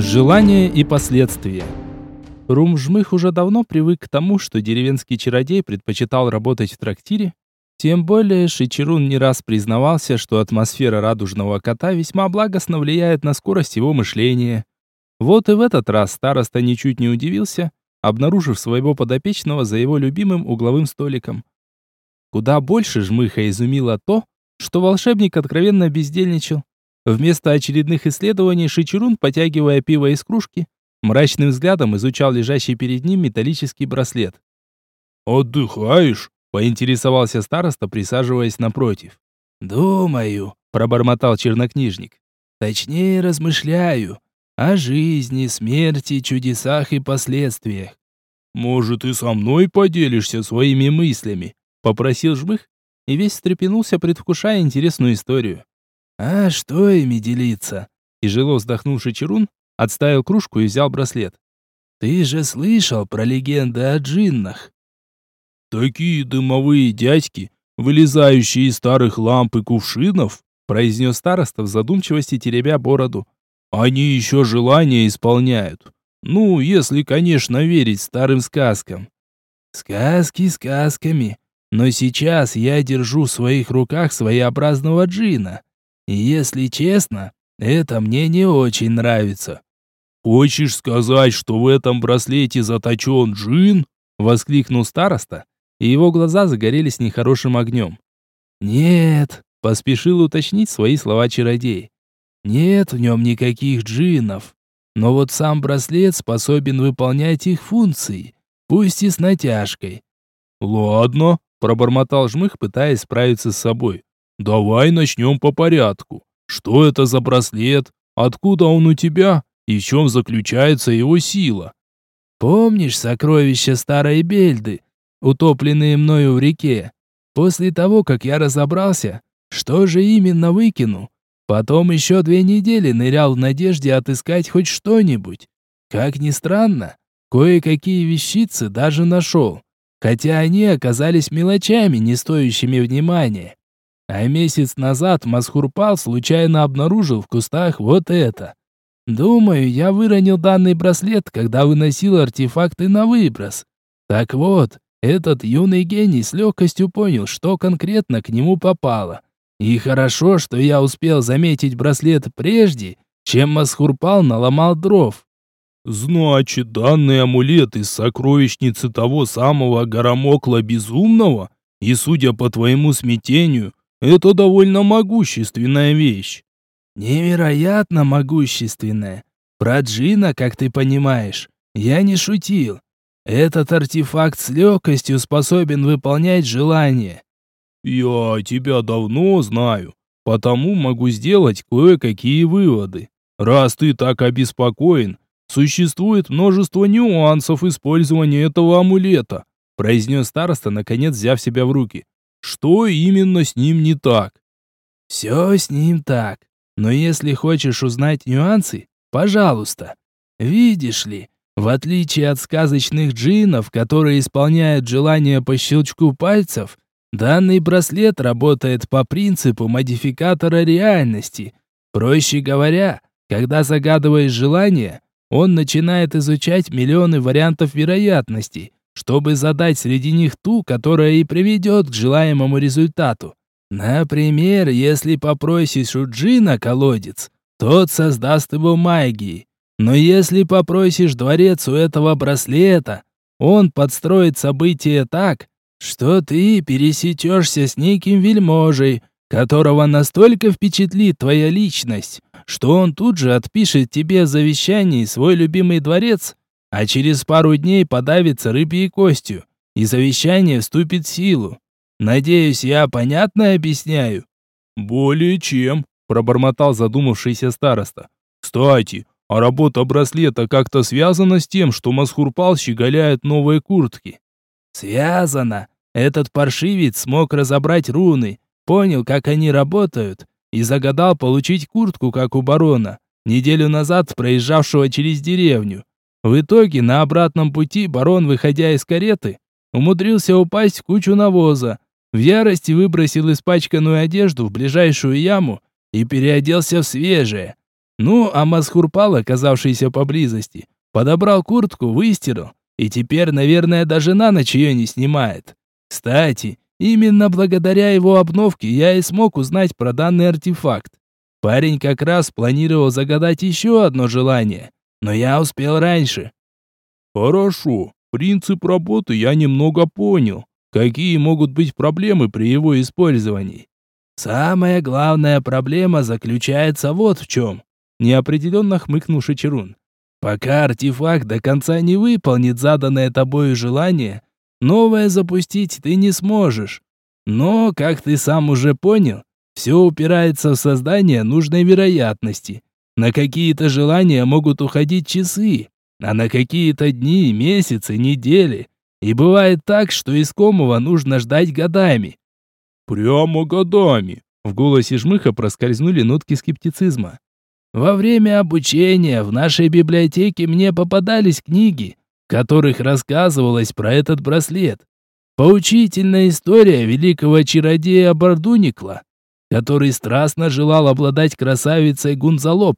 Желание и последствия. Румжмых уже давно привык к тому, что деревенский чародей предпочитал работать в трактире, тем более Шичерун не раз признавался, что атмосфера радужного кота весьма благостно влияет на скорость его мышления. Вот и в этот раз староста ничуть не удивился, обнаружив своего подопечного за его любимым угловым столиком. Куда больше жмыха изумило то, что волшебник откровенно бездельничал. Вместо очередных исследований Шичерун, потягивая пиво из кружки, мрачным взглядом изучал лежащий перед ним металлический браслет. «Отдыхаешь?» — поинтересовался староста, присаживаясь напротив. «Думаю», — пробормотал чернокнижник. «Точнее, размышляю о жизни, смерти, чудесах и последствиях». «Может, и со мной поделишься своими мыслями?» — попросил жмых, и весь встрепенулся, предвкушая интересную историю. «А что ими делиться?» Тяжело вздохнувший Чарун отставил кружку и взял браслет. «Ты же слышал про легенды о джиннах?» «Такие дымовые дядьки, вылезающие из старых ламп и кувшинов», произнес староста в задумчивости, теребя бороду. «Они еще желания исполняют. Ну, если, конечно, верить старым сказкам». «Сказки сказками, но сейчас я держу в своих руках своеобразного джина. Если честно, это мне не очень нравится. Хочешь сказать, что в этом браслете заточен джин? воскликнул староста, и его глаза загорелись нехорошим огнем. Нет, поспешил уточнить свои слова чародей. Нет в нем никаких джинов. Но вот сам браслет способен выполнять их функции, пусть и с натяжкой. Ладно, пробормотал жмых, пытаясь справиться с собой. Давай начнем по порядку. Что это за браслет? Откуда он у тебя? И в чем заключается его сила? Помнишь сокровища старой Бельды, утопленные мною в реке? После того, как я разобрался, что же именно выкину, потом еще две недели нырял в надежде отыскать хоть что-нибудь. Как ни странно, кое-какие вещицы даже нашел, хотя они оказались мелочами, не стоящими внимания. А месяц назад Масхурпал случайно обнаружил в кустах вот это. Думаю, я выронил данный браслет, когда выносил артефакты на выброс. Так вот, этот юный гений с легкостью понял, что конкретно к нему попало. И хорошо, что я успел заметить браслет прежде, чем Масхурпал наломал дров. «Значит, данный амулет из сокровищницы того самого Горомокла Безумного? И, судя по твоему смятению, это довольно могущественная вещь. Невероятно могущественная. Про Джина, как ты понимаешь, я не шутил. Этот артефакт с легкостью способен выполнять желания. Я тебя давно знаю, потому могу сделать кое-какие выводы. Раз ты так обеспокоен, существует множество нюансов использования этого амулета, произнес староста, наконец взяв себя в руки. Что именно с ним не так? Все с ним так. Но если хочешь узнать нюансы, пожалуйста. Видишь ли, в отличие от сказочных джиннов, которые исполняют желания по щелчку пальцев, данный браслет работает по принципу модификатора реальности. Проще говоря, когда загадываешь желание, он начинает изучать миллионы вариантов вероятностей, чтобы задать среди них ту, которая и приведет к желаемому результату. Например, если попросишь у Джина колодец, тот создаст его магией. Но если попросишь дворец у этого браслета, он подстроит события так, что ты пересечешься с неким вельможей, которого настолько впечатлит твоя личность, что он тут же отпишет тебе в завещании свой любимый дворец а через пару дней подавится рыбьей костью, и завещание вступит в силу. Надеюсь, я понятно объясняю?» «Более чем», — пробормотал задумавшийся староста. «Кстати, а работа браслета как-то связана с тем, что Масхурпал щеголяет новые куртки?» «Связано. Этот паршивец смог разобрать руны, понял, как они работают, и загадал получить куртку, как у барона, неделю назад проезжавшего через деревню. В итоге на обратном пути барон, выходя из кареты, умудрился упасть в кучу навоза. В ярости выбросил испачканную одежду в ближайшую яму и переоделся в свежее. Ну, а Масхурпал, оказавшийся поблизости, подобрал куртку, выстирал, и теперь, наверное, даже на ночь ее не снимает. Кстати, именно благодаря его обновке я и смог узнать про данный артефакт. Парень как раз планировал загадать еще одно желание, но я успел раньше. Хорошо, принцип работы я немного понял. Какие могут быть проблемы при его использовании? Самая главная проблема заключается вот в чем. Неопределенно хмыкнул Шичерун. Пока артефакт до конца не выполнит заданное тобою желание, новое запустить ты не сможешь. Но, как ты сам уже понял, все упирается в создание нужной вероятности. На какие-то желания могут уходить часы, а на какие-то дни, месяцы, недели. И бывает так, что искомого нужно ждать годами. Прямо годами. В голосе Жмыха проскользнули нотки скептицизма. Во время обучения в нашей библиотеке мне попадались книги, в которых рассказывалось про этот браслет. Поучительная история великого чародея Бардуникла, который страстно желал обладать красавицей Гунзалоп.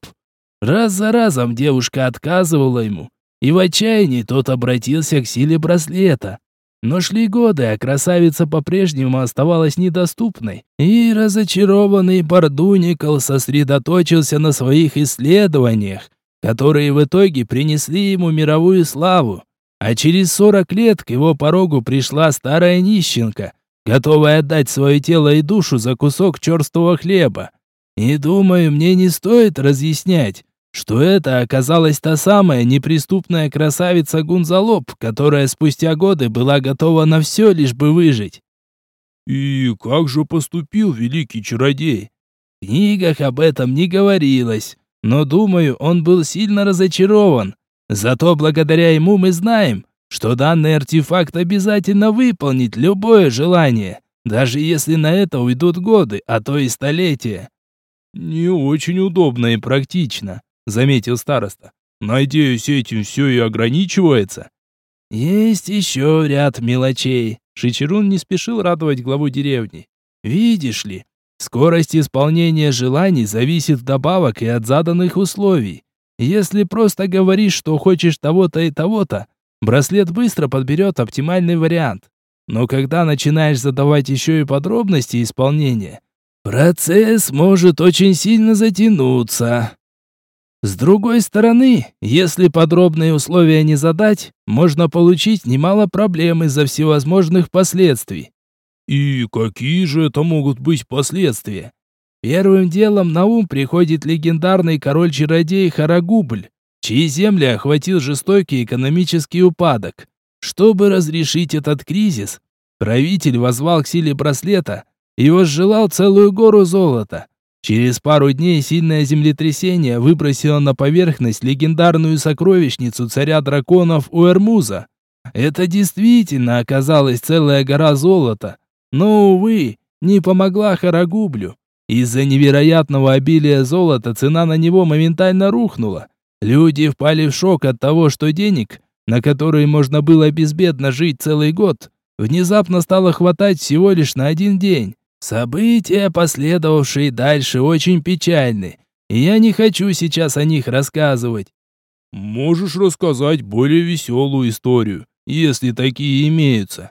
Раз за разом девушка отказывала ему, и в отчаянии тот обратился к силе браслета. Но шли годы, а красавица по-прежнему оставалась недоступной, и разочарованный Бардуникл сосредоточился на своих исследованиях, которые в итоге принесли ему мировую славу. А через сорок лет к его порогу пришла старая нищенка, готовая отдать свое тело и душу за кусок черствого хлеба. И думаю, мне не стоит разъяснять, что это оказалась та самая неприступная красавица Гунзалоп, которая спустя годы была готова на все, лишь бы выжить. И как же поступил великий чародей? В книгах об этом не говорилось, но думаю, он был сильно разочарован. Зато благодаря ему мы знаем, что данный артефакт обязательно выполнит любое желание, даже если на это уйдут годы, а то и столетия. Не очень удобно и практично заметил староста. Надеюсь, этим все и ограничивается. Есть еще ряд мелочей. Шичерун не спешил радовать главу деревни. Видишь ли, скорость исполнения желаний зависит вдобавок и от заданных условий. Если просто говоришь, что хочешь того-то и того-то, браслет быстро подберет оптимальный вариант. Но когда начинаешь задавать еще и подробности исполнения, процесс может очень сильно затянуться. С другой стороны, если подробные условия не задать, можно получить немало проблем из-за всевозможных последствий. И какие же это могут быть последствия? Первым делом на ум приходит легендарный король-чародей Харагубль, чьи земли охватил жестокий экономический упадок. Чтобы разрешить этот кризис, правитель возвал к силе браслета и возжелал целую гору золота. Через пару дней сильное землетрясение выбросило на поверхность легендарную сокровищницу царя драконов Уэрмуза. Это действительно оказалась целая гора золота, но, увы, не помогла Харагублю. Из-за невероятного обилия золота цена на него моментально рухнула. Люди впали в шок от того, что денег, на которые можно было безбедно жить целый год, внезапно стало хватать всего лишь на один день. События, последовавшие дальше, очень печальны, и я не хочу сейчас о них рассказывать. Можешь рассказать более веселую историю, если такие имеются.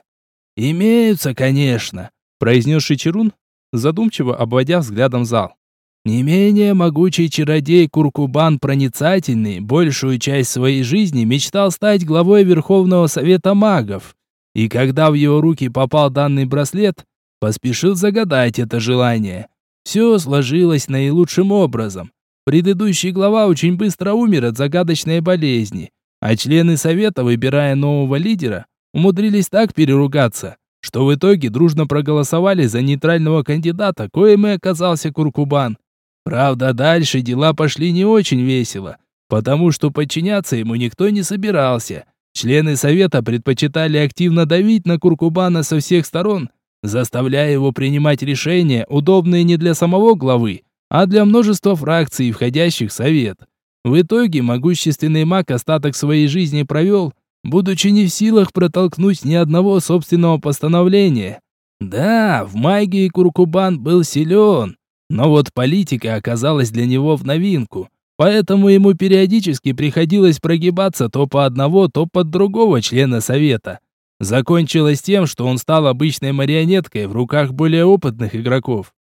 Имеются, конечно, произнес Шичерун, задумчиво обводя взглядом зал. Не менее могучий чародей Куркубан Проницательный большую часть своей жизни мечтал стать главой Верховного Совета Магов. И когда в его руки попал данный браслет, Поспешил загадать это желание. Все сложилось наилучшим образом. Предыдущий глава очень быстро умер от загадочной болезни, а члены совета, выбирая нового лидера, умудрились так переругаться, что в итоге дружно проголосовали за нейтрального кандидата, коим и оказался Куркубан. Правда, дальше дела пошли не очень весело, потому что подчиняться ему никто не собирался. Члены совета предпочитали активно давить на Куркубана со всех сторон, заставляя его принимать решения, удобные не для самого главы, а для множества фракций, входящих в совет. В итоге могущественный маг остаток своей жизни провел, будучи не в силах протолкнуть ни одного собственного постановления. Да, в магии Куркубан был силен, но вот политика оказалась для него в новинку. поэтому ему периодически приходилось прогибаться то по одного, то под другого члена совета. Закончилось тем, что он стал обычной марионеткой в руках более опытных игроков.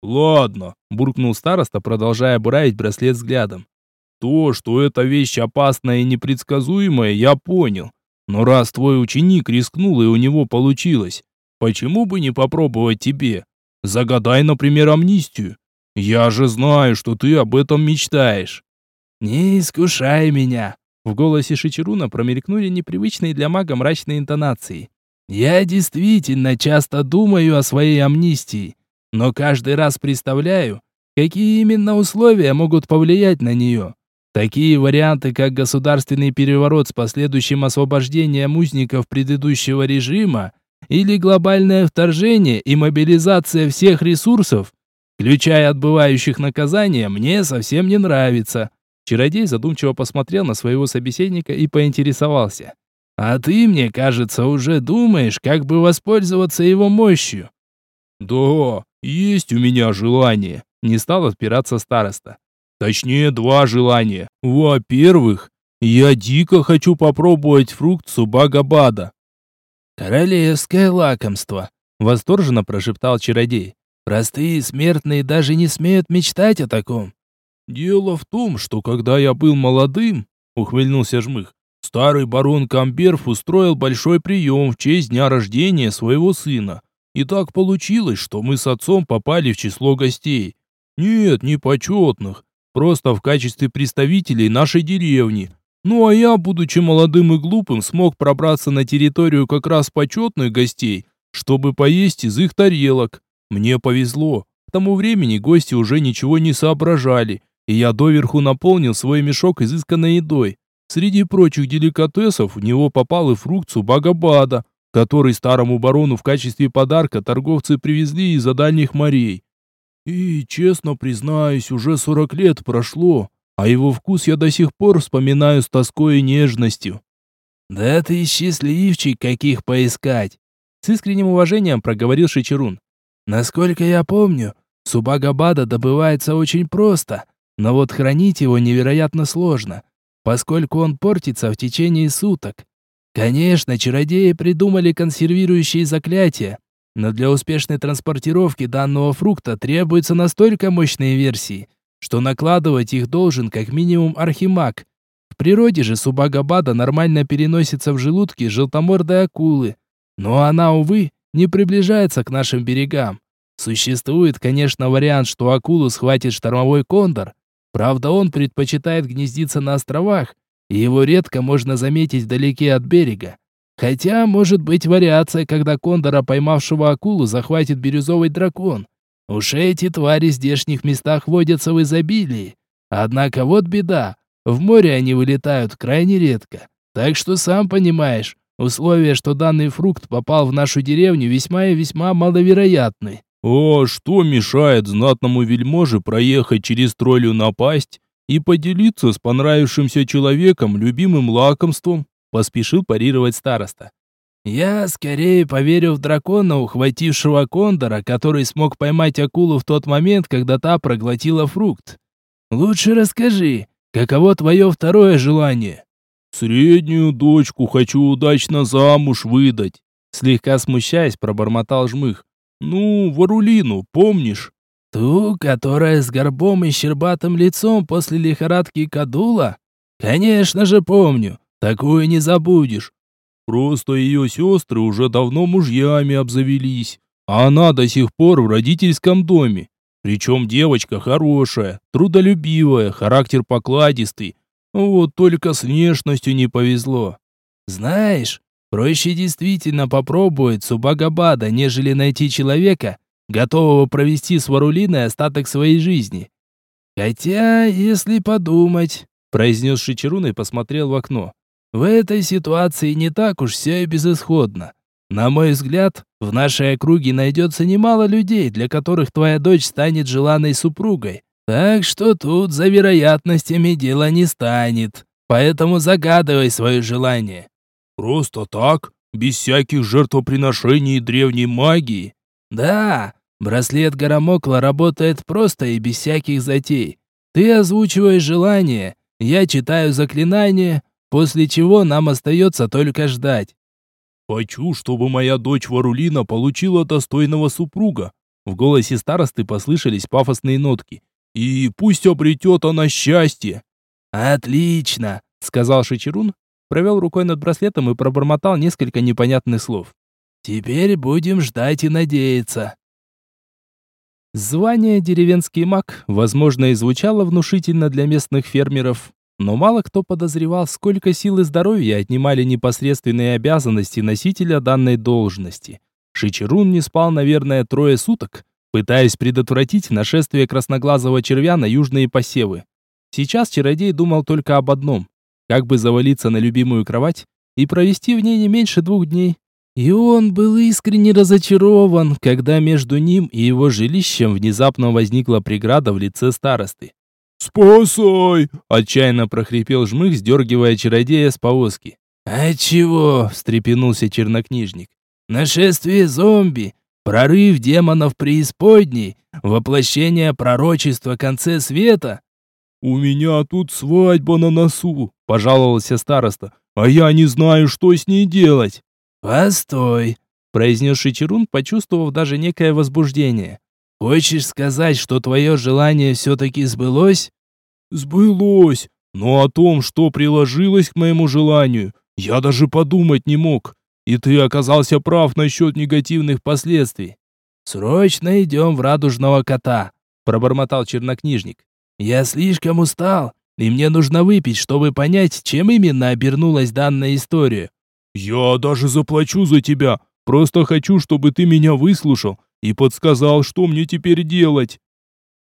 «Ладно», – буркнул староста, продолжая буравить браслет взглядом. «То, что эта вещь опасная и непредсказуемая, я понял. Но раз твой ученик рискнул и у него получилось, почему бы не попробовать тебе? Загадай, например, амнистию. Я же знаю, что ты об этом мечтаешь». «Не искушай меня!» В голосе Шичеруна промелькнули непривычные для мага мрачные интонации. «Я действительно часто думаю о своей амнистии, но каждый раз представляю, какие именно условия могут повлиять на нее. Такие варианты, как государственный переворот с последующим освобождением узников предыдущего режима или глобальное вторжение и мобилизация всех ресурсов, включая отбывающих наказания, мне совсем не нравится. Чародей задумчиво посмотрел на своего собеседника и поинтересовался. «А ты, мне кажется, уже думаешь, как бы воспользоваться его мощью?» «Да, есть у меня желание», — не стал отпираться староста. «Точнее, два желания. Во-первых, я дико хочу попробовать фрукт Субагабада». «Королевское лакомство», — восторженно прошептал чародей. «Простые смертные даже не смеют мечтать о таком». «Дело в том, что когда я был молодым», — ухмыльнулся Жмых, «старый барон Камберф устроил большой прием в честь дня рождения своего сына. И так получилось, что мы с отцом попали в число гостей. Нет, не почетных, просто в качестве представителей нашей деревни. Ну а я, будучи молодым и глупым, смог пробраться на территорию как раз почетных гостей, чтобы поесть из их тарелок. Мне повезло. К тому времени гости уже ничего не соображали, и я доверху наполнил свой мешок изысканной едой. Среди прочих деликатесов в него попал и фрукт субагабада, который старому барону в качестве подарка торговцы привезли из-за дальних морей. И, честно признаюсь, уже сорок лет прошло, а его вкус я до сих пор вспоминаю с тоской и нежностью. «Да ты счастливчик, каких поискать!» С искренним уважением проговорил Шичерун. «Насколько я помню, субагабада добывается очень просто, но вот хранить его невероятно сложно, поскольку он портится в течение суток. Конечно, чародеи придумали консервирующие заклятия, но для успешной транспортировки данного фрукта требуются настолько мощные версии, что накладывать их должен как минимум архимаг. В природе же субагабада нормально переносится в желудке желтомордой акулы, но она, увы, не приближается к нашим берегам. Существует, конечно, вариант, что акулу схватит штормовой кондор, Правда, он предпочитает гнездиться на островах, и его редко можно заметить вдалеке от берега. Хотя, может быть вариация, когда кондора, поймавшего акулу, захватит бирюзовый дракон. Уж эти твари в здешних местах водятся в изобилии. Однако вот беда, в море они вылетают крайне редко. Так что сам понимаешь, условия, что данный фрукт попал в нашу деревню, весьма и весьма маловероятны. О, что мешает знатному вельможе проехать через троллю напасть и поделиться с понравившимся человеком любимым лакомством? Поспешил парировать староста. Я скорее поверю в дракона, ухватившего кондора, который смог поймать акулу в тот момент, когда та проглотила фрукт. Лучше расскажи, каково твое второе желание? Среднюю дочку хочу удачно замуж выдать. Слегка смущаясь, пробормотал жмых. «Ну, Варулину, помнишь?» «Ту, которая с горбом и щербатым лицом после лихорадки кадула? Конечно же помню, такую не забудешь. Просто ее сестры уже давно мужьями обзавелись, а она до сих пор в родительском доме. Причем девочка хорошая, трудолюбивая, характер покладистый. Вот только с внешностью не повезло. Знаешь, Проще действительно попробовать Субагабада, нежели найти человека, готового провести с Варулиной остаток своей жизни. Хотя, если подумать, произнес Шичерун и посмотрел в окно. В этой ситуации не так уж все и безысходно. На мой взгляд, в нашей округе найдется немало людей, для которых твоя дочь станет желанной супругой. Так что тут за вероятностями дело не станет. Поэтому загадывай свое желание. Просто так? Без всяких жертвоприношений и древней магии? Да, браслет Гарамокла работает просто и без всяких затей. Ты озвучиваешь желание, я читаю заклинание, после чего нам остается только ждать. Хочу, чтобы моя дочь Варулина получила достойного супруга. В голосе старосты послышались пафосные нотки. И пусть обретет она счастье. Отлично, сказал Шичерун, провел рукой над браслетом и пробормотал несколько непонятных слов. Теперь будем ждать и надеяться. Звание деревенский маг, возможно, и звучало внушительно для местных фермеров, но мало кто подозревал, сколько сил и здоровья отнимали непосредственные обязанности носителя данной должности. Шичерун не спал, наверное, трое суток, пытаясь предотвратить нашествие красноглазого червя на южные посевы. Сейчас чародей думал только об одном – как бы завалиться на любимую кровать и провести в ней не меньше двух дней. И он был искренне разочарован, когда между ним и его жилищем внезапно возникла преграда в лице старосты. «Спасай!» – отчаянно прохрипел жмых, сдергивая чародея с повозки. «А чего?» – встрепенулся чернокнижник. «Нашествие зомби, прорыв демонов преисподней, воплощение пророчества конце света». «У меня тут свадьба на носу», – пожаловался староста, «а я не знаю, что с ней делать». «Постой», — произнес Шичерун, почувствовав даже некое возбуждение. «Хочешь сказать, что твое желание все-таки сбылось?» «Сбылось, но о том, что приложилось к моему желанию, я даже подумать не мог. И ты оказался прав насчет негативных последствий». «Срочно идем в радужного кота», — пробормотал чернокнижник. «Я слишком устал, и мне нужно выпить, чтобы понять, чем именно обернулась данная история. «Я даже заплачу за тебя. Просто хочу, чтобы ты меня выслушал и подсказал, что мне теперь делать».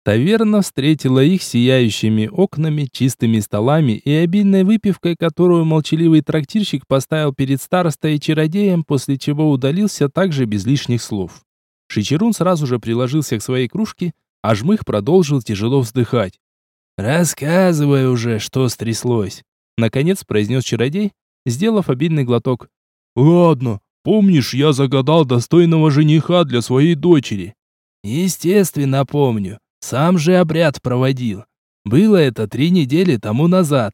Таверна встретила их сияющими окнами, чистыми столами и обильной выпивкой, которую молчаливый трактирщик поставил перед старостой и чародеем, после чего удалился также без лишних слов. Шичерун сразу же приложился к своей кружке, а жмых продолжил тяжело вздыхать. «Рассказывай уже, что стряслось», — наконец произнес чародей, сделав обильный глоток. «Ладно, помнишь, я загадал достойного жениха для своей дочери?» «Естественно, помню. Сам же обряд проводил. Было это три недели тому назад».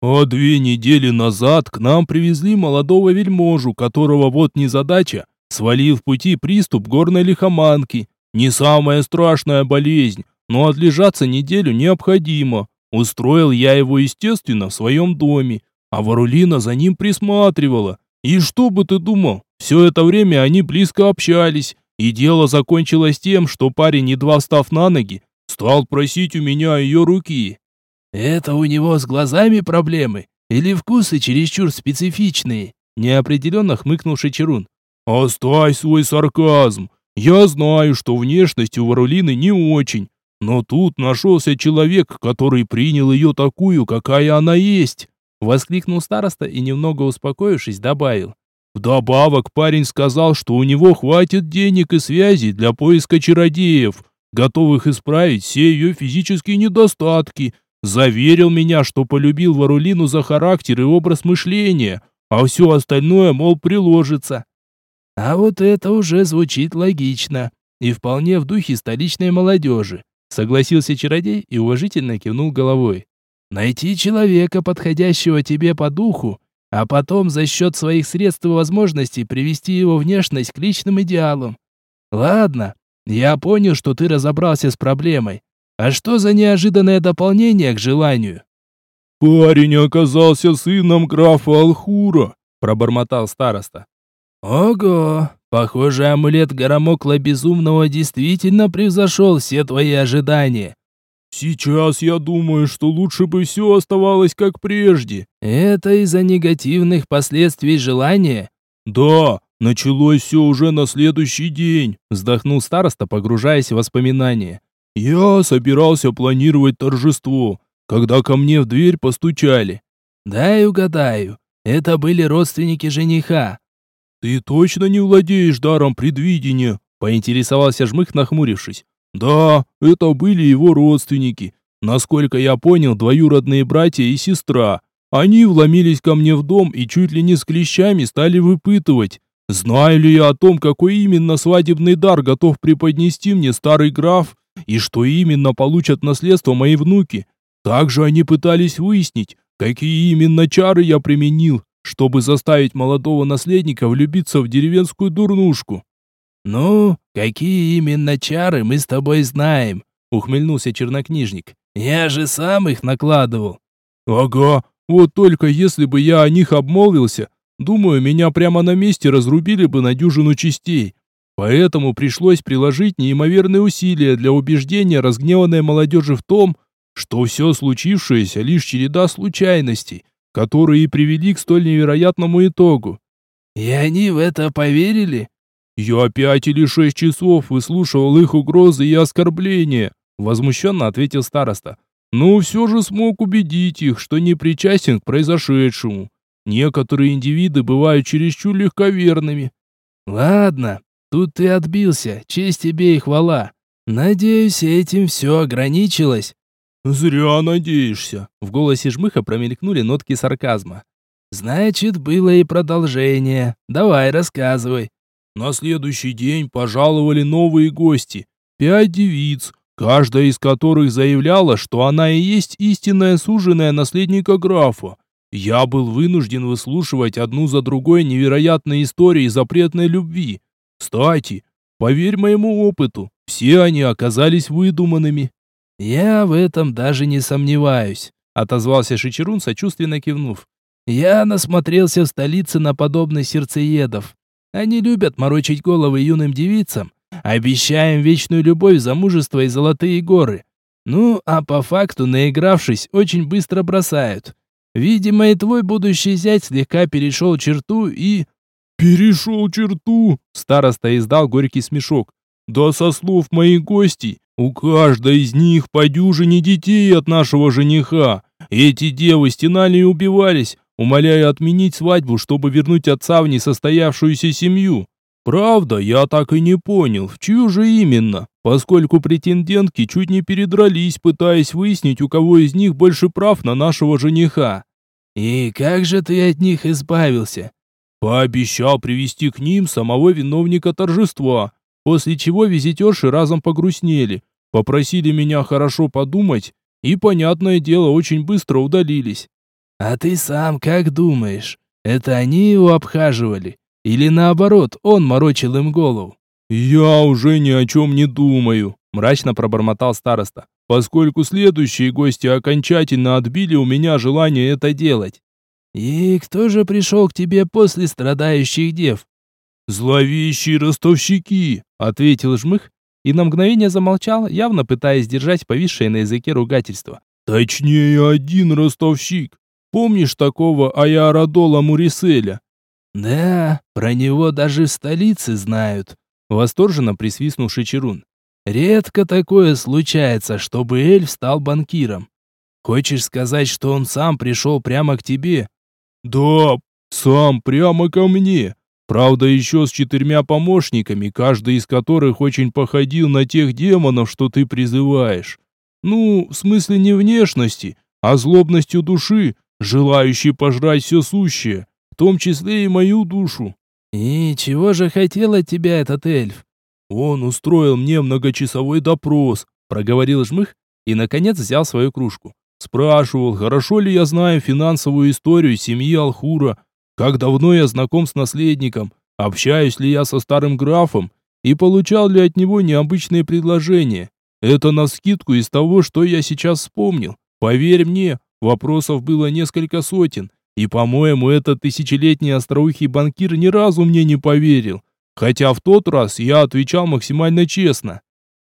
«А две недели назад к нам привезли молодого вельможу, которого вот незадача, свалил в пути приступ горной лихоманки. Не самая страшная болезнь, но отлежаться неделю необходимо. Устроил я его, естественно, в своем доме, а Варулина за ним присматривала. И что бы ты думал, все это время они близко общались, и дело закончилось тем, что парень, едва встав на ноги, стал просить у меня ее руки. «Это у него с глазами проблемы? Или вкусы чересчур специфичные?» Неопределенно хмыкнул Шичерун. «Оставь свой сарказм. Я знаю, что внешность у Варулины не очень, но тут нашелся человек, который принял ее такую, какая она есть. Воскликнул староста и, немного успокоившись, добавил. Вдобавок парень сказал, что у него хватит денег и связей для поиска чародеев, готовых исправить все ее физические недостатки. Заверил меня, что полюбил Варулину за характер и образ мышления, а все остальное, мол, приложится. А вот это уже звучит логично и вполне в духе столичной молодежи, согласился чародей и уважительно кивнул головой. Найти человека, подходящего тебе по духу, а потом за счет своих средств и возможностей привести его внешность к личным идеалам. Ладно, я понял, что ты разобрался с проблемой. А что за неожиданное дополнение к желанию? Парень оказался сыном графа Алхура, пробормотал староста. Ого, похоже, амулет Горомокла Безумного действительно превзошел все твои ожидания. Сейчас я думаю, что лучше бы все оставалось как прежде. Это из-за негативных последствий желания? Да, началось все уже на следующий день, вздохнул староста, погружаясь в воспоминания. Я собирался планировать торжество, когда ко мне в дверь постучали. Дай угадаю, это были родственники жениха. Ты точно не владеешь даром предвидения? поинтересовался Жмых, нахмурившись. Да, это были его родственники. Насколько я понял, двоюродные братья и сестра. Они вломились ко мне в дом и чуть ли не с клещами стали выпытывать, знаю ли я о том, какой именно свадебный дар готов преподнести мне старый граф, и что именно получат наследство мои внуки, Также они пытались выяснить, какие именно чары я применил, чтобы заставить молодого наследника влюбиться в деревенскую дурнушку. «Ну, какие именно чары мы с тобой знаем?» — ухмыльнулся чернокнижник. «Я же сам их накладывал». «Ага, вот только если бы я о них обмолвился, думаю, меня прямо на месте разрубили бы на дюжину частей. Поэтому пришлось приложить неимоверные усилия для убеждения разгневанной молодежи в том, что все случившееся лишь череда случайностей, которые и привели к столь невероятному итогу. И они в это поверили? Я пять или шесть часов выслушивал их угрозы и оскорбления, возмущенно ответил староста. Но все же смог убедить их, что не причастен к произошедшему. Некоторые индивиды бывают чересчур легковерными. Ладно, тут ты отбился, честь тебе и хвала. Надеюсь, этим все ограничилось. «Зря надеешься», — в голосе жмыха промелькнули нотки сарказма. «Значит, было и продолжение. Давай, рассказывай». На следующий день пожаловали новые гости. Пять девиц, каждая из которых заявляла, что она и есть истинная суженая наследника графа. Я был вынужден выслушивать одну за другой невероятные истории запретной любви. Кстати, поверь моему опыту, все они оказались выдуманными. «Я в этом даже не сомневаюсь», — отозвался Шичерун, сочувственно кивнув. «Я насмотрелся в столице на подобных сердцеедов. Они любят морочить головы юным девицам, обещая им вечную любовь, замужество и золотые горы. Ну, а по факту, наигравшись, очень быстро бросают. Видимо, и твой будущий зять слегка перешел черту и...» «Перешел черту!» — староста издал горький смешок. «Да со слов моих гостей, у каждой из них по дюжине детей от нашего жениха. Эти девы стенали и убивались, умоляя отменить свадьбу, чтобы вернуть отца в несостоявшуюся семью. Правда, я так и не понял, в чью же именно, поскольку претендентки чуть не передрались, пытаясь выяснить, у кого из них больше прав на нашего жениха. «И как же ты от них избавился?» Пообещал привести к ним самого виновника торжества, После чего визитерши разом погрустнели, попросили меня хорошо подумать и, понятное дело, очень быстро удалились. «А ты сам как думаешь, это они его обхаживали? Или наоборот, он морочил им голову?» «Я уже ни о чем не думаю», — мрачно пробормотал староста, поскольку следующие гости окончательно отбили у меня желание это делать. «И кто же пришел к тебе после страдающих дев?» «Зловещие ростовщики!» — ответил жмых и на мгновение замолчал, явно пытаясь держать повисшее на языке ругательство. «Точнее, один ростовщик. Помнишь такого Аярадола Муриселя?» «Да, про него даже в столице знают», — восторженно присвистнул Шичерун. «Редко такое случается, чтобы эльф стал банкиром. Хочешь сказать, что он сам пришел прямо к тебе?» «Да, сам прямо ко мне. Правда, еще с четырьмя помощниками, каждый из которых очень походил на тех демонов, что ты призываешь. Ну, в смысле не внешности, а злобностью души, желающей пожрать все сущее, в том числе и мою душу. И чего же хотел от тебя этот эльф? Он устроил мне многочасовой допрос, проговорил жмых и, наконец, взял свою кружку. Спрашивал, хорошо ли я знаю финансовую историю семьи Алхура, как давно я знаком с наследником, общаюсь ли я со старым графом и получал ли от него необычные предложения. Это на скидку из того, что я сейчас вспомнил. Поверь мне, вопросов было несколько сотен, и, по-моему, этот тысячелетний остроухий банкир ни разу мне не поверил. Хотя в тот раз я отвечал максимально честно.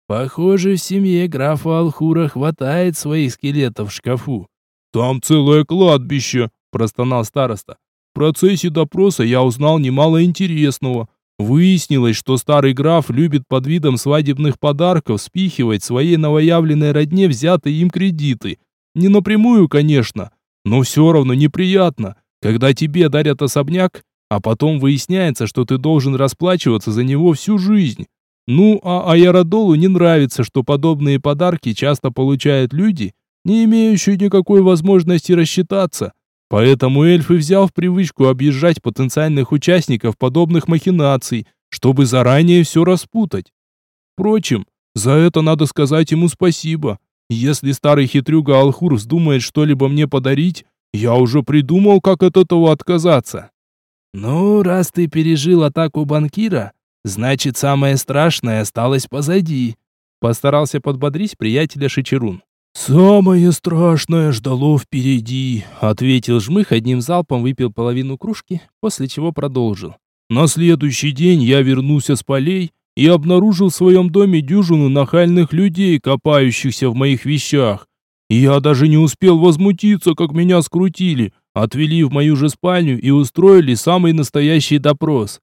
Похоже, в семье графа Алхура хватает своих скелетов в шкафу. Там целое кладбище, простонал староста процессе допроса я узнал немало интересного. Выяснилось, что старый граф любит под видом свадебных подарков спихивать своей новоявленной родне взятые им кредиты. Не напрямую, конечно, но все равно неприятно, когда тебе дарят особняк, а потом выясняется, что ты должен расплачиваться за него всю жизнь. Ну, а Аяродолу не нравится, что подобные подарки часто получают люди, не имеющие никакой возможности рассчитаться. Поэтому эльф и взял в привычку объезжать потенциальных участников подобных махинаций, чтобы заранее все распутать. Впрочем, за это надо сказать ему спасибо. Если старый хитрюга Алхур вздумает что-либо мне подарить, я уже придумал, как от этого отказаться. Ну, раз ты пережил атаку банкира, значит, самое страшное осталось позади. Постарался подбодрить приятеля Шичерун. «Самое страшное ждало впереди», — ответил Жмых, одним залпом выпил половину кружки, после чего продолжил. «На следующий день я вернулся с полей и обнаружил в своем доме дюжину нахальных людей, копающихся в моих вещах. Я даже не успел возмутиться, как меня скрутили, отвели в мою же спальню и устроили самый настоящий допрос».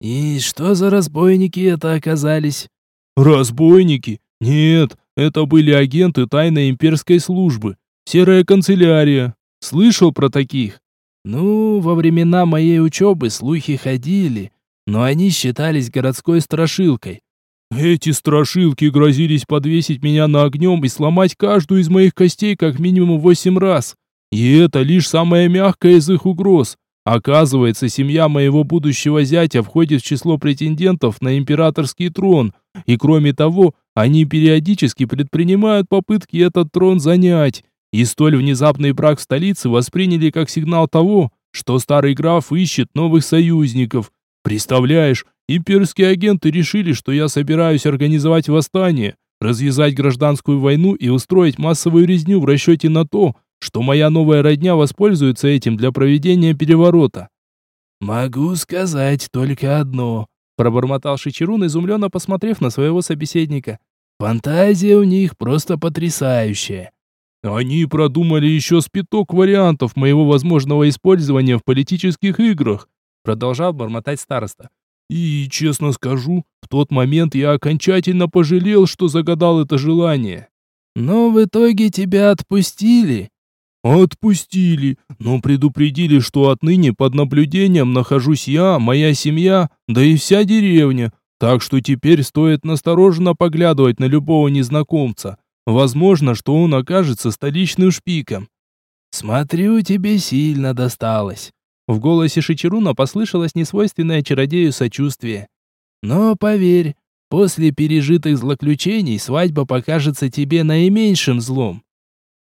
«И что за разбойники это оказались?» «Разбойники? Нет, это были агенты тайной имперской службы. Серая канцелярия. Слышал про таких? Ну, во времена моей учебы слухи ходили, но они считались городской страшилкой. Эти страшилки грозились подвесить меня на огнем и сломать каждую из моих костей как минимум восемь раз. И это лишь самая мягкая из их угроз. Оказывается, семья моего будущего зятя входит в число претендентов на императорский трон, и кроме того, они периодически предпринимают попытки этот трон занять. И столь внезапный брак в столице восприняли как сигнал того, что старый граф ищет новых союзников. Представляешь, имперские агенты решили, что я собираюсь организовать восстание, развязать гражданскую войну и устроить массовую резню в расчете на то, что моя новая родня воспользуется этим для проведения переворота. «Могу сказать только одно», — пробормотал Шичерун, изумленно посмотрев на своего собеседника. «Фантазия у них просто потрясающая». «Они продумали еще спиток вариантов моего возможного использования в политических играх», — продолжал бормотать староста. «И, честно скажу, в тот момент я окончательно пожалел, что загадал это желание». «Но в итоге тебя отпустили», Отпустили, но предупредили, что отныне под наблюдением нахожусь я, моя семья, да и вся деревня. Так что теперь стоит настороженно поглядывать на любого незнакомца. Возможно, что он окажется столичным шпиком. Смотрю, тебе сильно досталось. В голосе Шичеруна послышалось несвойственное чародею сочувствие. Но поверь, после пережитых злоключений свадьба покажется тебе наименьшим злом.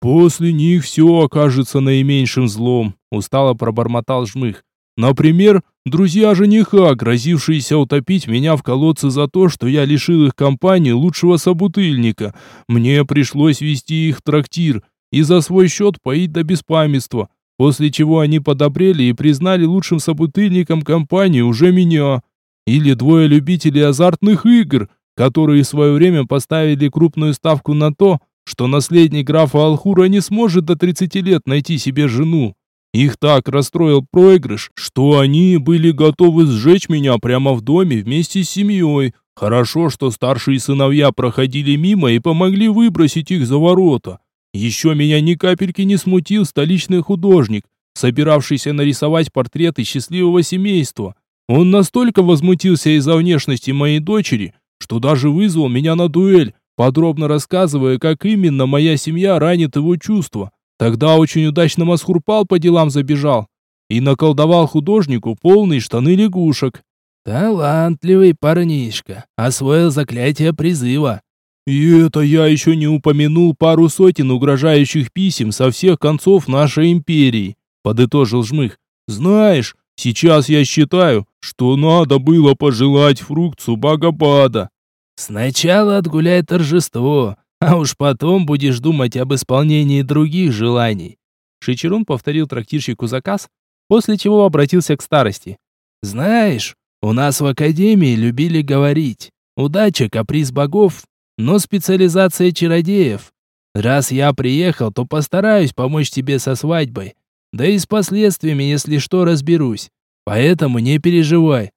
«После них все окажется наименьшим злом», — устало пробормотал Жмых. «Например, друзья жениха, грозившиеся утопить меня в колодце за то, что я лишил их компании лучшего собутыльника. Мне пришлось вести их в трактир и за свой счет поить до беспамятства, после чего они подобрели и признали лучшим собутыльником компании уже меня. Или двое любителей азартных игр, которые в свое время поставили крупную ставку на то, что наследник графа Алхура не сможет до 30 лет найти себе жену. Их так расстроил проигрыш, что они были готовы сжечь меня прямо в доме вместе с семьей. Хорошо, что старшие сыновья проходили мимо и помогли выбросить их за ворота. Еще меня ни капельки не смутил столичный художник, собиравшийся нарисовать портреты счастливого семейства. Он настолько возмутился из-за внешности моей дочери, что даже вызвал меня на дуэль, подробно рассказывая, как именно моя семья ранит его чувства. Тогда очень удачно Масхурпал по делам забежал и наколдовал художнику полные штаны лягушек. Талантливый парнишка, освоил заклятие призыва. И это я еще не упомянул пару сотен угрожающих писем со всех концов нашей империи, подытожил Жмых. Знаешь, сейчас я считаю, что надо было пожелать фруктцу Багабада. Сначала отгуляй торжество, а уж потом будешь думать об исполнении других желаний. Шичерун повторил трактирщику заказ, после чего обратился к старости. Знаешь, у нас в академии любили говорить: удача каприз богов, но специализация чародеев. Раз я приехал, то постараюсь помочь тебе со свадьбой. Да и с последствиями, если что, разберусь. Поэтому не переживай.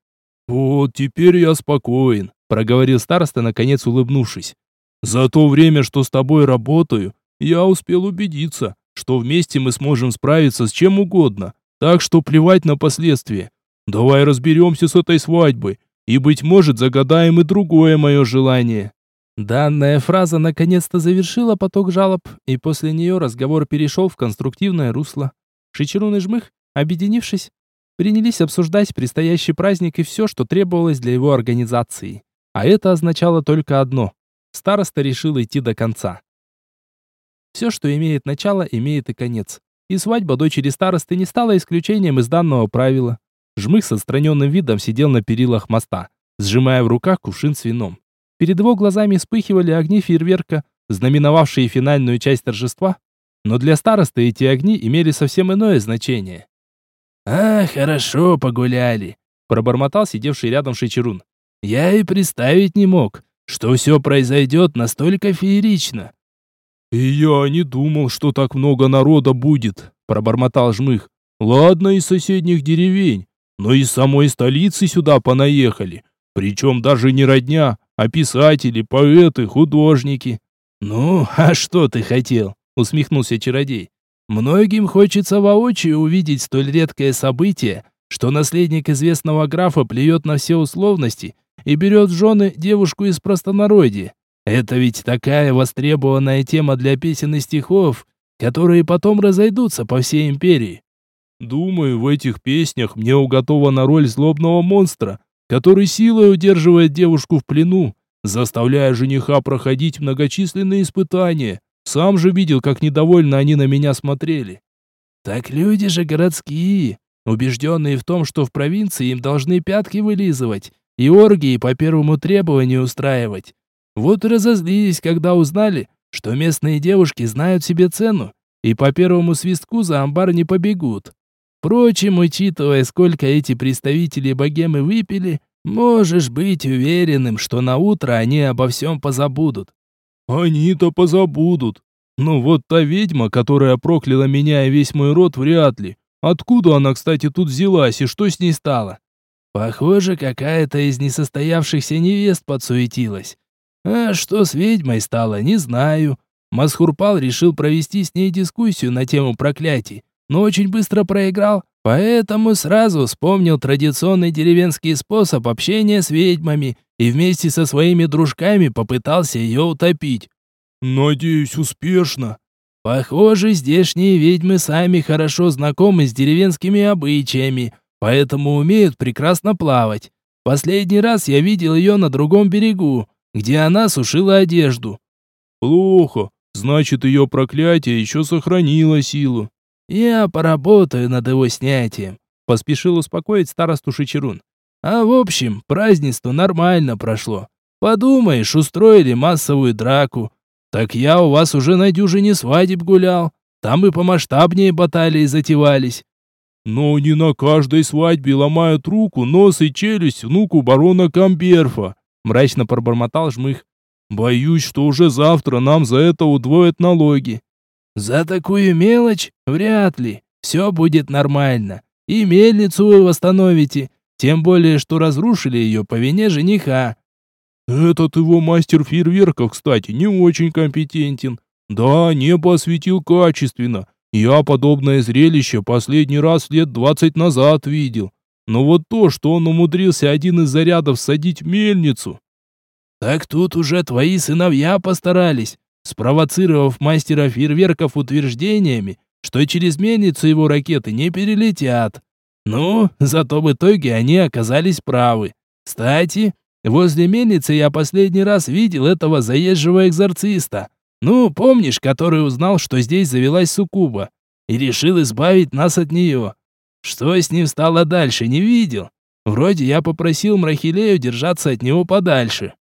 Вот теперь я спокоен проговорил староста, наконец улыбнувшись. За то время, что с тобой работаю, я успел убедиться, что вместе мы сможем справиться с чем угодно. Так что плевать на последствия. Давай разберемся с этой свадьбой, и, быть может, загадаем и другое мое желание». Данная фраза наконец-то завершила поток жалоб, и после нее разговор перешел в конструктивное русло. Шичерун и Жмых, объединившись, принялись обсуждать предстоящий праздник и все, что требовалось для его организации. А это означало только одно. Староста решил идти до конца. Все, что имеет начало, имеет и конец. И свадьба дочери старосты не стала исключением из данного правила. Жмых с отстраненным видом сидел на перилах моста, сжимая в руках кувшин с вином. Перед его глазами вспыхивали огни фейерверка, знаменовавшие финальную часть торжества, но для старосты эти огни имели совсем иное значение. «А, хорошо погуляли», — пробормотал сидевший рядом Шичерун. «Я и представить не мог, что все произойдет настолько феерично». «И я не думал, что так много народа будет», — пробормотал Жмых. «Ладно, из соседних деревень, но из самой столицы сюда понаехали. Причем даже не родня, а писатели, поэты, художники». «Ну, а что ты хотел?» — усмехнулся чародей. «Многим хочется воочию увидеть столь редкое событие, что наследник известного графа плюет на все условности и берет в жены девушку из простонародья. Это ведь такая востребованная тема для песен и стихов, которые потом разойдутся по всей империи. Думаю, в этих песнях мне уготована роль злобного монстра, который силой удерживает девушку в плену, заставляя жениха проходить многочисленные испытания. Сам же видел, как недовольно они на меня смотрели. Так люди же городские, убежденные в том, что в провинции им должны пятки вылизывать и оргии по первому требованию устраивать. Вот и разозлились, когда узнали, что местные девушки знают себе цену и по первому свистку за амбар не побегут. Впрочем, учитывая, сколько эти представители богемы выпили, можешь быть уверенным, что на утро они обо всем позабудут. Они-то позабудут. Но вот та ведьма, которая прокляла меня и весь мой род, вряд ли. Откуда она, кстати, тут взялась и что с ней стало? Похоже, какая-то из несостоявшихся невест подсуетилась. А что с ведьмой стало, не знаю. Масхурпал решил провести с ней дискуссию на тему проклятий, но очень быстро проиграл, поэтому сразу вспомнил традиционный деревенский способ общения с ведьмами и вместе со своими дружками попытался ее утопить. «Надеюсь, успешно». Похоже, здешние ведьмы сами хорошо знакомы с деревенскими обычаями, поэтому умеют прекрасно плавать. Последний раз я видел ее на другом берегу, где она сушила одежду. Плохо, значит ее проклятие еще сохранило силу. «Я поработаю над его снятием», — поспешил успокоить старосту Шичерун. «А в общем, празднество нормально прошло. Подумаешь, устроили массовую драку. Так я у вас уже на дюжине свадеб гулял. Там и помасштабнее баталии затевались». «Но не на каждой свадьбе ломают руку, нос и челюсть внуку барона Камберфа», — мрачно пробормотал Жмых. «Боюсь, что уже завтра нам за это удвоят налоги». За такую мелочь? Вряд ли. Все будет нормально. И мельницу вы восстановите. Тем более, что разрушили ее по вине жениха. Этот его мастер фейерверков, кстати, не очень компетентен. Да, небо осветил качественно. Я подобное зрелище последний раз лет двадцать назад видел. Но вот то, что он умудрился один из зарядов садить мельницу... Так тут уже твои сыновья постарались спровоцировав мастера фейерверков утверждениями, что через мельницу его ракеты не перелетят. Ну, зато в итоге они оказались правы. Кстати, возле мельницы я последний раз видел этого заезжего экзорциста. Ну, помнишь, который узнал, что здесь завелась суккуба, и решил избавить нас от нее. Что с ним стало дальше, не видел? Вроде я попросил Мрахилею держаться от него подальше.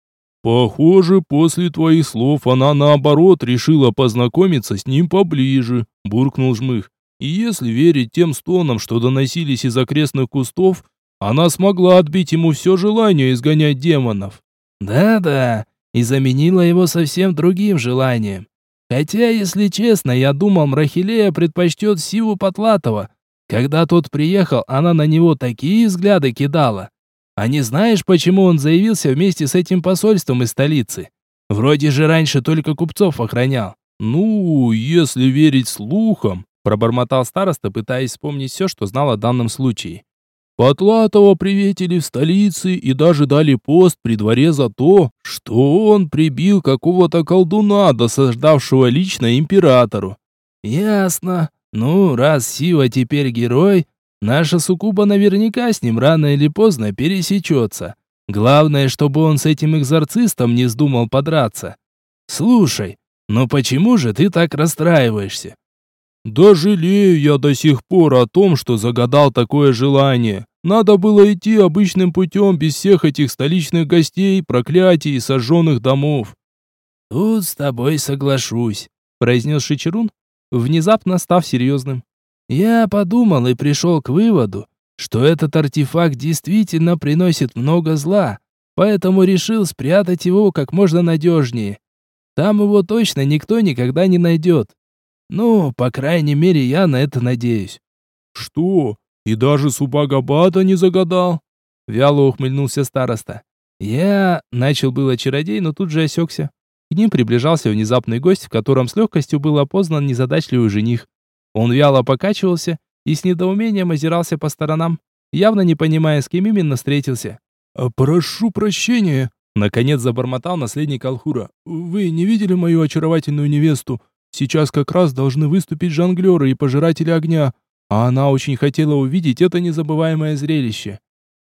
«Похоже, после твоих слов она наоборот решила познакомиться с ним поближе», – буркнул Жмых. «И если верить тем стонам, что доносились из окрестных кустов, она смогла отбить ему все желание изгонять демонов». «Да-да, и заменила его совсем другим желанием. Хотя, если честно, я думал, Мрахилея предпочтет Сиву Потлатова. Когда тот приехал, она на него такие взгляды кидала, а не знаешь, почему он заявился вместе с этим посольством из столицы? Вроде же раньше только купцов охранял. Ну, если верить слухам, пробормотал староста, пытаясь вспомнить все, что знал о данном случае. Потлатова приветили в столице и даже дали пост при дворе за то, что он прибил какого-то колдуна, досаждавшего лично императору. Ясно. Ну, раз Сива теперь герой, Наша суккуба наверняка с ним рано или поздно пересечется. Главное, чтобы он с этим экзорцистом не вздумал подраться. Слушай, Но почему же ты так расстраиваешься? Да жалею я до сих пор о том, что загадал такое желание. Надо было идти обычным путем без всех этих столичных гостей, проклятий и сожженных домов. Тут с тобой соглашусь, произнес Шичерун, внезапно став серьезным. Я подумал и пришел к выводу, что этот артефакт действительно приносит много зла, поэтому решил спрятать его как можно надежнее. Там его точно никто никогда не найдет. Ну, по крайней мере, я на это надеюсь. Что? И даже Субагабата не загадал? Вяло ухмыльнулся староста. Я начал было чародей, но тут же осекся. К ним приближался внезапный гость, в котором с легкостью был опознан незадачливый жених. Он вяло покачивался и с недоумением озирался по сторонам, явно не понимая, с кем именно встретился. «А «Прошу прощения», — наконец забормотал наследник Алхура. «Вы не видели мою очаровательную невесту? Сейчас как раз должны выступить жонглеры и пожиратели огня, а она очень хотела увидеть это незабываемое зрелище».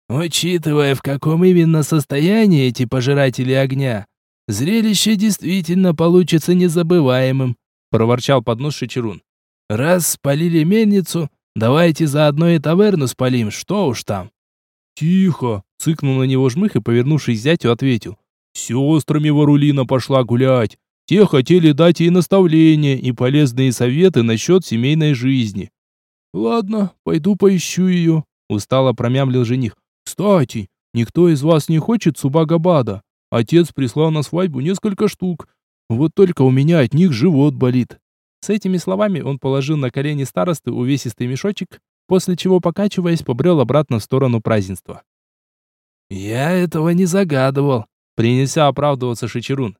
«Учитывая, в каком именно состоянии эти пожиратели огня, зрелище действительно получится незабываемым», — проворчал под нос Шичерун. «Раз спалили мельницу, давайте заодно и таверну спалим, что уж там». «Тихо!» — цыкнул на него жмых и, повернувшись зятю, ответил. «С сестрами Варулина пошла гулять. Те хотели дать ей наставления и полезные советы насчет семейной жизни. «Ладно, пойду поищу ее», — устало промямлил жених. «Кстати, никто из вас не хочет Субагабада? Отец прислал на свадьбу несколько штук. Вот только у меня от них живот болит». С этими словами он положил на колени старосты увесистый мешочек, после чего, покачиваясь, побрел обратно в сторону празднества. «Я этого не загадывал», — принеся оправдываться Шичерун.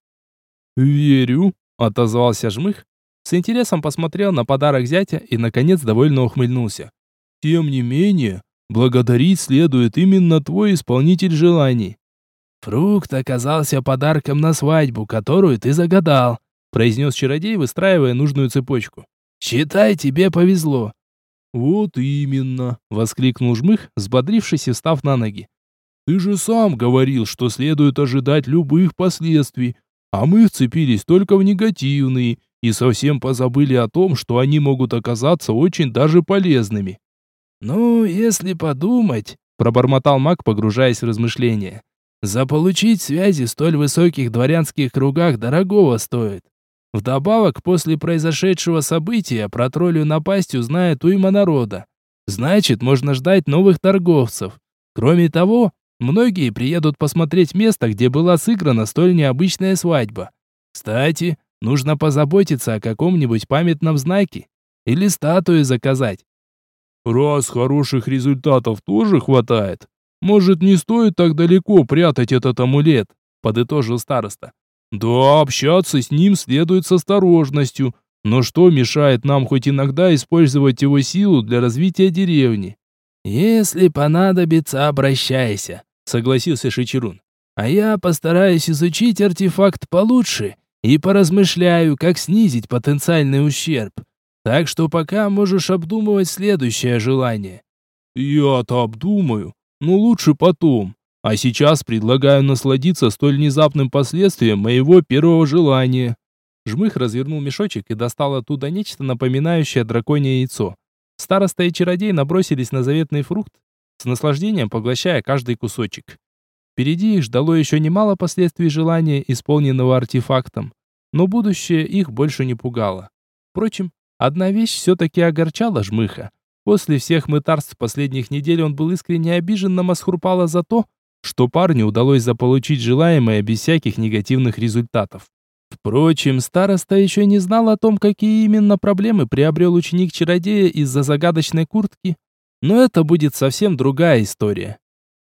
«Верю», — отозвался Жмых, с интересом посмотрел на подарок зятя и, наконец, довольно ухмыльнулся. «Тем не менее, благодарить следует именно твой исполнитель желаний». «Фрукт оказался подарком на свадьбу, которую ты загадал», произнес чародей, выстраивая нужную цепочку. «Считай, тебе повезло». «Вот именно», — воскликнул Жмых, взбодрившись и встав на ноги. «Ты же сам говорил, что следует ожидать любых последствий, а мы вцепились только в негативные и совсем позабыли о том, что они могут оказаться очень даже полезными. «Ну, если подумать», — пробормотал маг, погружаясь в размышления, «заполучить связи в столь высоких дворянских кругах дорогого стоит. Вдобавок, после произошедшего события про троллю напасть узнает уйма народа. Значит, можно ждать новых торговцев. Кроме того, Многие приедут посмотреть место, где была сыграна столь необычная свадьба. Кстати, нужно позаботиться о каком-нибудь памятном знаке или статую заказать. Раз хороших результатов тоже хватает, может, не стоит так далеко прятать этот амулет, подытожил староста. Да, общаться с ним следует с осторожностью, но что мешает нам хоть иногда использовать его силу для развития деревни? Если понадобится, обращайся согласился Шичерун. А я постараюсь изучить артефакт получше и поразмышляю, как снизить потенциальный ущерб. Так что пока можешь обдумывать следующее желание. Я-то обдумаю, но лучше потом. А сейчас предлагаю насладиться столь внезапным последствием моего первого желания. Жмых развернул мешочек и достал оттуда нечто напоминающее драконье яйцо. Староста и чародей набросились на заветный фрукт, с наслаждением поглощая каждый кусочек. Впереди их ждало еще немало последствий желания, исполненного артефактом, но будущее их больше не пугало. Впрочем, одна вещь все-таки огорчала Жмыха. После всех мытарств последних недель он был искренне обижен на Масхурпала за то, что парню удалось заполучить желаемое без всяких негативных результатов. Впрочем, староста еще не знал о том, какие именно проблемы приобрел ученик-чародея из-за загадочной куртки, но это будет совсем другая история.